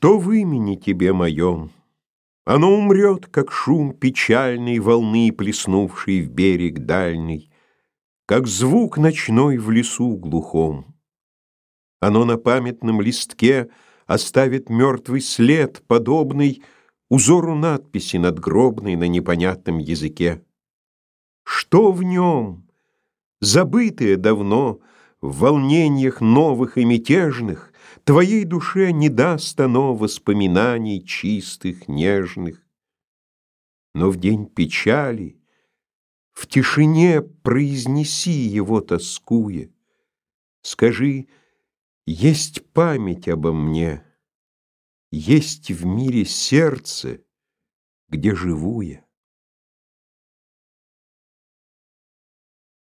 Что в имени тебе моем? Оно умрет, как шум печальной волны, Плеснувшей в берег дальний, Как звук ночной в лесу глухом. Оно на памятном листке Оставит мертвый след, подобный Узору надписи надгробной На непонятном языке. Что в нем? Забытое давно, В волнениях новых и мятежных, Твоей душе не даст оно Воспоминаний чистых, нежных. Но в день печали В тишине произнеси его, тоскуя. Скажи, есть память обо мне, Есть в мире сердце, где живу я.